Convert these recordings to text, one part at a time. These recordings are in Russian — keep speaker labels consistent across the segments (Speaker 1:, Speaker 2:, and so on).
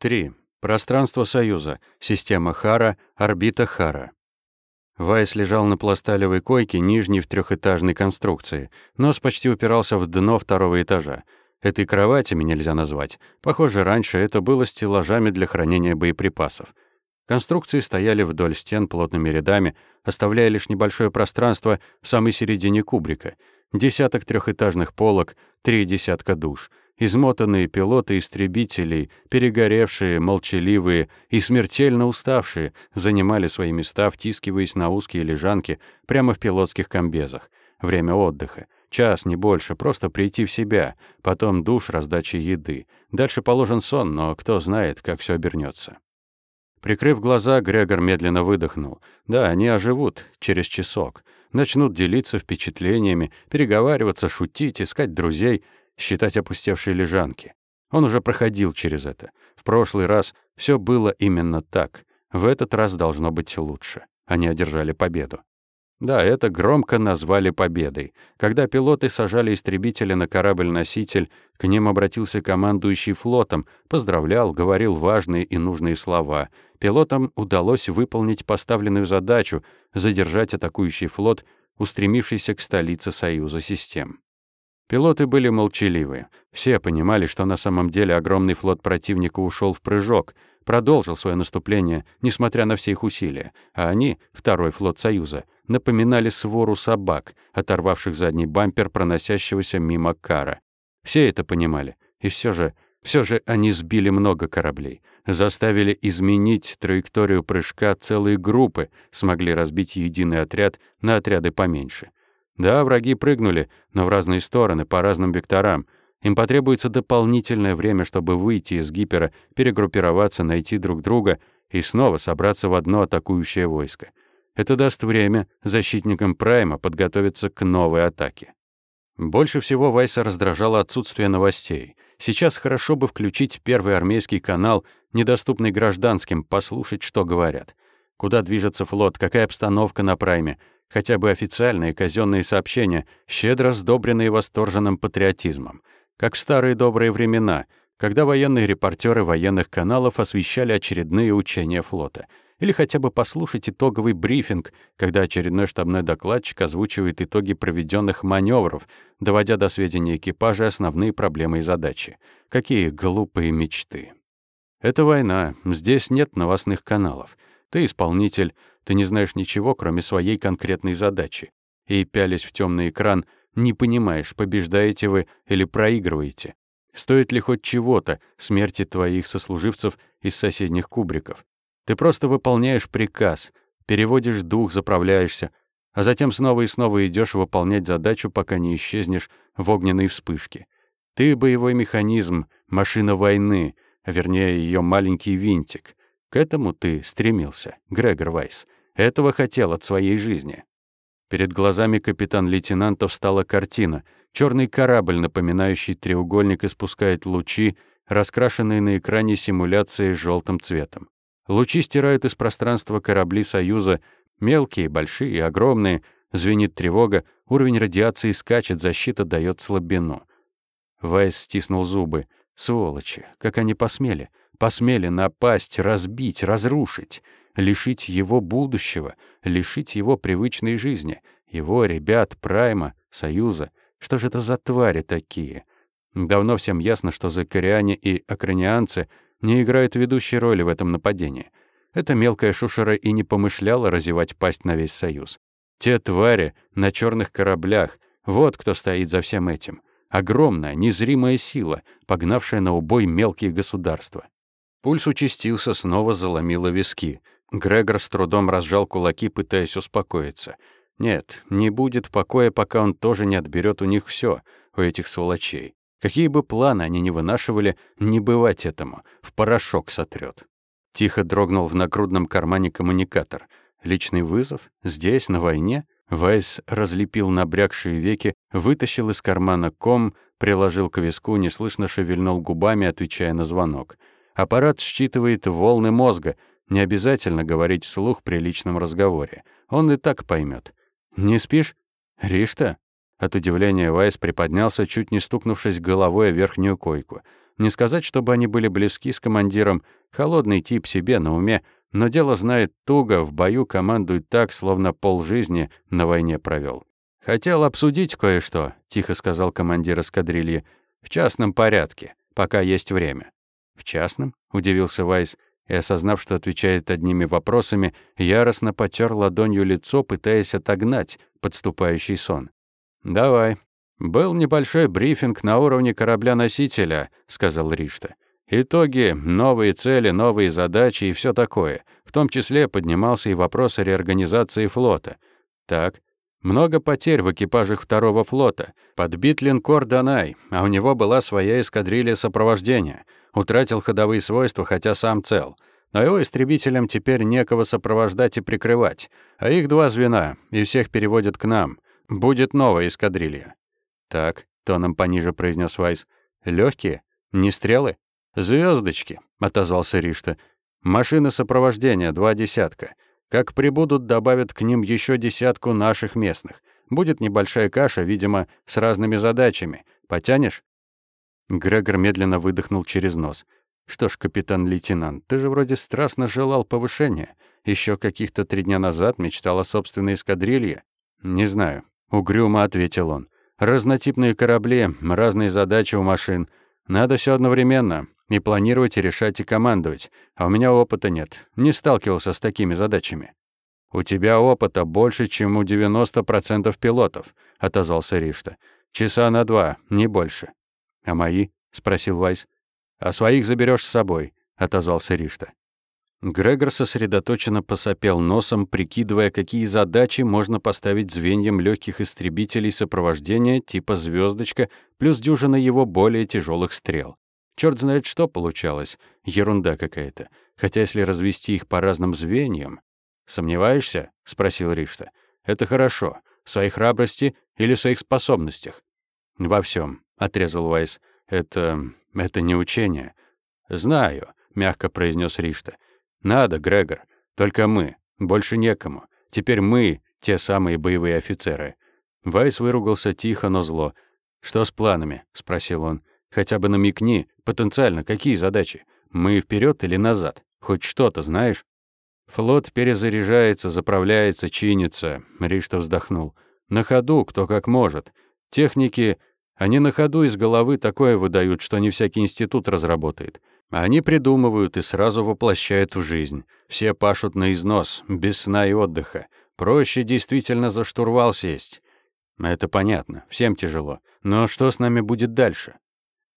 Speaker 1: 3. Пространство Союза. Система Хара. Орбита Хара. Вайс лежал на пласталевой койке, нижней в трехэтажной конструкции. Нос почти упирался в дно второго этажа. Этой кроватями нельзя назвать. Похоже, раньше это было стеллажами для хранения боеприпасов. Конструкции стояли вдоль стен плотными рядами, оставляя лишь небольшое пространство в самой середине кубрика. Десяток трехэтажных полок, три десятка душ — Измотанные пилоты истребителей, перегоревшие, молчаливые и смертельно уставшие, занимали свои места, втискиваясь на узкие лежанки прямо в пилотских комбезах. Время отдыха. Час, не больше, просто прийти в себя, потом душ, раздача еды. Дальше положен сон, но кто знает, как все обернется. Прикрыв глаза, Грегор медленно выдохнул. Да, они оживут через часок. Начнут делиться впечатлениями, переговариваться, шутить, искать друзей — считать опустевшие лежанки. Он уже проходил через это. В прошлый раз все было именно так. В этот раз должно быть лучше. Они одержали победу. Да, это громко назвали победой. Когда пилоты сажали истребители на корабль-носитель, к ним обратился командующий флотом, поздравлял, говорил важные и нужные слова. Пилотам удалось выполнить поставленную задачу — задержать атакующий флот, устремившийся к столице Союза систем. Пилоты были молчаливы. Все понимали, что на самом деле огромный флот противника ушел в прыжок, продолжил свое наступление, несмотря на все их усилия, а они, второй флот Союза, напоминали свору собак, оторвавших задний бампер проносящегося мимо кара. Все это понимали, и все же, все же они сбили много кораблей, заставили изменить траекторию прыжка целые группы, смогли разбить единый отряд на отряды поменьше — да, враги прыгнули, но в разные стороны, по разным векторам. Им потребуется дополнительное время, чтобы выйти из гипера, перегруппироваться, найти друг друга и снова собраться в одно атакующее войско. Это даст время защитникам Прайма подготовиться к новой атаке. Больше всего Вайса раздражало отсутствие новостей. Сейчас хорошо бы включить первый армейский канал, недоступный гражданским, послушать, что говорят. Куда движется флот, какая обстановка на Прайме, хотя бы официальные казенные сообщения, щедро сдобренные восторженным патриотизмом, как в старые добрые времена, когда военные репортеры военных каналов освещали очередные учения флота, или хотя бы послушать итоговый брифинг, когда очередной штабной докладчик озвучивает итоги проведенных маневров, доводя до сведения экипажа основные проблемы и задачи. Какие глупые мечты. Это война, здесь нет новостных каналов. Ты исполнитель, ты не знаешь ничего, кроме своей конкретной задачи. И, пялись в темный экран, не понимаешь, побеждаете вы или проигрываете. Стоит ли хоть чего-то смерти твоих сослуживцев из соседних кубриков? Ты просто выполняешь приказ, переводишь дух, заправляешься, а затем снова и снова идешь выполнять задачу, пока не исчезнешь в огненной вспышке. Ты — боевой механизм, машина войны, вернее, ее маленький винтик. К этому ты стремился, Грегор Вайс. Этого хотел от своей жизни. Перед глазами капитан-лейтенанта встала картина. Черный корабль, напоминающий треугольник, испускает лучи, раскрашенные на экране симуляции желтым цветом. Лучи стирают из пространства корабли Союза, мелкие, большие, огромные. Звенит тревога, уровень радиации скачет, защита дает слабину. Вайс стиснул зубы. Сволочи, как они посмели посмели напасть, разбить, разрушить, лишить его будущего, лишить его привычной жизни, его ребят, Прайма, Союза. Что же это за твари такие? Давно всем ясно, что закариане и акранианцы не играют ведущей роли в этом нападении. Эта мелкая шушера и не помышляла разевать пасть на весь Союз. Те твари на черных кораблях, вот кто стоит за всем этим. Огромная, незримая сила, погнавшая на убой мелкие государства. Пульс участился, снова заломило виски. Грегор с трудом разжал кулаки, пытаясь успокоиться. Нет, не будет покоя, пока он тоже не отберет у них все, у этих сволочей. Какие бы планы они ни вынашивали, не бывать этому, в порошок сотрет. Тихо дрогнул в нагрудном кармане коммуникатор. Личный вызов? Здесь, на войне? Вайс разлепил набрякшие веки, вытащил из кармана ком, приложил к виску, неслышно шевельнул губами, отвечая на звонок — Аппарат считывает волны мозга. Не обязательно говорить вслух при личном разговоре. Он и так поймет. «Не спишь? Ришта?» От удивления Вайс приподнялся, чуть не стукнувшись головой о верхнюю койку. Не сказать, чтобы они были близки с командиром, холодный тип себе на уме, но дело знает туго, в бою командует так, словно полжизни на войне провел. «Хотел обсудить кое-что», — тихо сказал командир эскадрильи, — «в частном порядке, пока есть время». «В частном?» — удивился Вайс, и, осознав, что отвечает одними вопросами, яростно потер ладонью лицо, пытаясь отогнать подступающий сон. «Давай». «Был небольшой брифинг на уровне корабля-носителя», — сказал Ришта. «Итоги, новые цели, новые задачи и все такое. В том числе поднимался и вопрос о реорганизации флота. Так, много потерь в экипажах второго флота. Подбит линкор «Данай», а у него была своя эскадрилья сопровождения. Утратил ходовые свойства, хотя сам цел. Но его истребителям теперь некого сопровождать и прикрывать. А их два звена, и всех переводят к нам. Будет новая эскадрилья. «Так», — тоном пониже произнес Вайс. Легкие? Не стрелы?» Звездочки, отозвался Ришта. «Машины сопровождения, два десятка. Как прибудут, добавят к ним еще десятку наших местных. Будет небольшая каша, видимо, с разными задачами. Потянешь?» Грегор медленно выдохнул через нос. «Что ж, капитан-лейтенант, ты же вроде страстно желал повышения. Еще каких-то три дня назад мечтал о собственной эскадрилье». «Не знаю», — угрюмо ответил он. «Разнотипные корабли, разные задачи у машин. Надо все одновременно. И планировать, и решать, и командовать. А у меня опыта нет. Не сталкивался с такими задачами. «У тебя опыта больше, чем у 90% пилотов», — отозвался Ришта. «Часа на два, не больше». «А мои?» — спросил Вайс. «А своих заберешь с собой», — отозвался Ришта. Грегор сосредоточенно посопел носом, прикидывая, какие задачи можно поставить звеньям легких истребителей сопровождения типа «Звездочка» плюс дюжина его более тяжелых стрел. Черт знает, что получалось. Ерунда какая-то. Хотя если развести их по разным звеньям... «Сомневаешься?» — спросил Ришта. «Это хорошо. В своей храбрости или в своих способностях?» «Во всем, отрезал Вайс. «Это... это не учение». «Знаю», — мягко произнес Ришта. «Надо, Грегор. Только мы. Больше некому. Теперь мы — те самые боевые офицеры». Вайс выругался тихо, но зло. «Что с планами?» — спросил он. Хотя бы намекни, потенциально, какие задачи? Мы вперед или назад? Хоть что-то знаешь? Флот перезаряжается, заправляется, чинится. Ришта вздохнул. На ходу, кто как может. Техники, они на ходу из головы такое выдают, что не всякий институт разработает. Они придумывают и сразу воплощают в жизнь. Все пашут на износ, без сна и отдыха. Проще действительно за штурвал сесть. Это понятно, всем тяжело. Но что с нами будет дальше?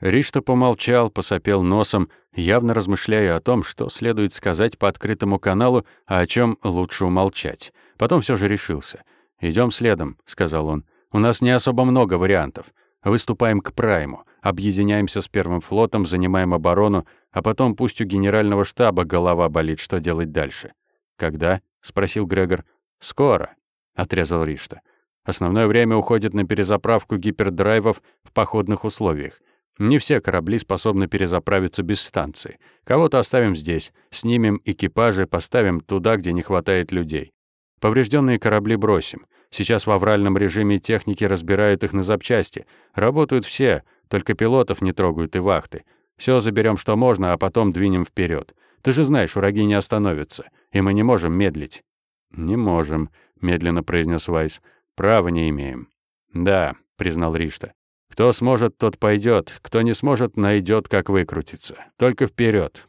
Speaker 1: Ришта помолчал, посопел носом, явно размышляя о том, что следует сказать по открытому каналу, а о чем лучше умолчать. Потом все же решился. Идем следом», — сказал он. «У нас не особо много вариантов. Выступаем к Прайму, объединяемся с Первым флотом, занимаем оборону, а потом пусть у генерального штаба голова болит, что делать дальше». «Когда?» — спросил Грегор. «Скоро», — отрезал Ришта. «Основное время уходит на перезаправку гипердрайвов в походных условиях. Не все корабли способны перезаправиться без станции. Кого-то оставим здесь, снимем экипажи, поставим туда, где не хватает людей. Поврежденные корабли бросим. Сейчас в авральном режиме техники разбирают их на запчасти. Работают все, только пилотов не трогают и вахты. Все заберем, что можно, а потом двинем вперед. Ты же знаешь, враги не остановятся, и мы не можем медлить». «Не можем», — медленно произнес Вайс. «Права не имеем». «Да», — признал Ришта. Кто сможет, тот пойдет, кто не сможет, найдет, как выкрутиться. Только вперед.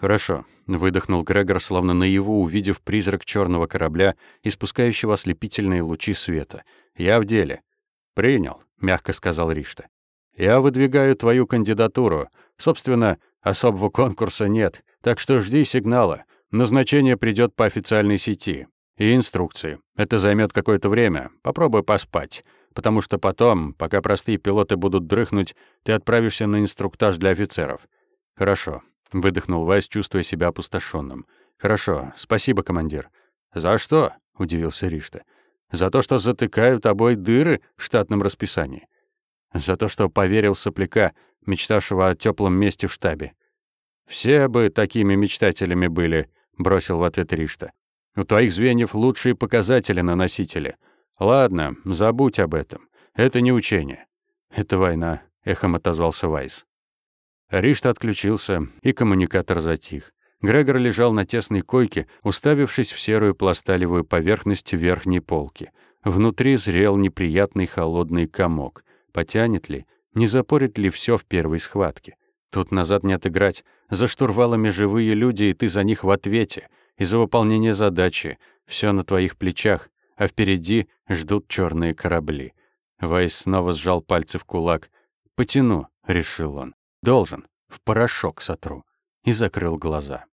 Speaker 1: Хорошо, выдохнул Грегор, словно наяву, увидев призрак черного корабля, испускающего ослепительные лучи света. Я в деле. Принял, мягко сказал Ришта. Я выдвигаю твою кандидатуру. Собственно, особого конкурса нет, так что жди сигнала. Назначение придет по официальной сети. И инструкции. Это займет какое-то время. Попробуй поспать потому что потом, пока простые пилоты будут дрыхнуть, ты отправишься на инструктаж для офицеров. Хорошо, выдохнул Вайс, чувствуя себя опустошенным. Хорошо, спасибо, командир. За что? удивился Ришта. За то, что затыкают обои дыры в штатном расписании. За то, что поверил сопляка, мечтавшего о теплом месте в штабе. Все бы такими мечтателями были, бросил в ответ Ришта. У твоих звеньев лучшие показатели на носителе — «Ладно, забудь об этом. Это не учение. Это война», — эхом отозвался Вайс. Ришт отключился, и коммуникатор затих. Грегор лежал на тесной койке, уставившись в серую пласталевую поверхность верхней полки. Внутри зрел неприятный холодный комок. Потянет ли? Не запорит ли все в первой схватке? Тут назад не отыграть. За штурвалами живые люди, и ты за них в ответе. И за выполнение задачи. Все на твоих плечах, а впереди ждут черные корабли. Вайс снова сжал пальцы в кулак. «Потяну», — решил он. «Должен. В порошок сотру». И закрыл глаза.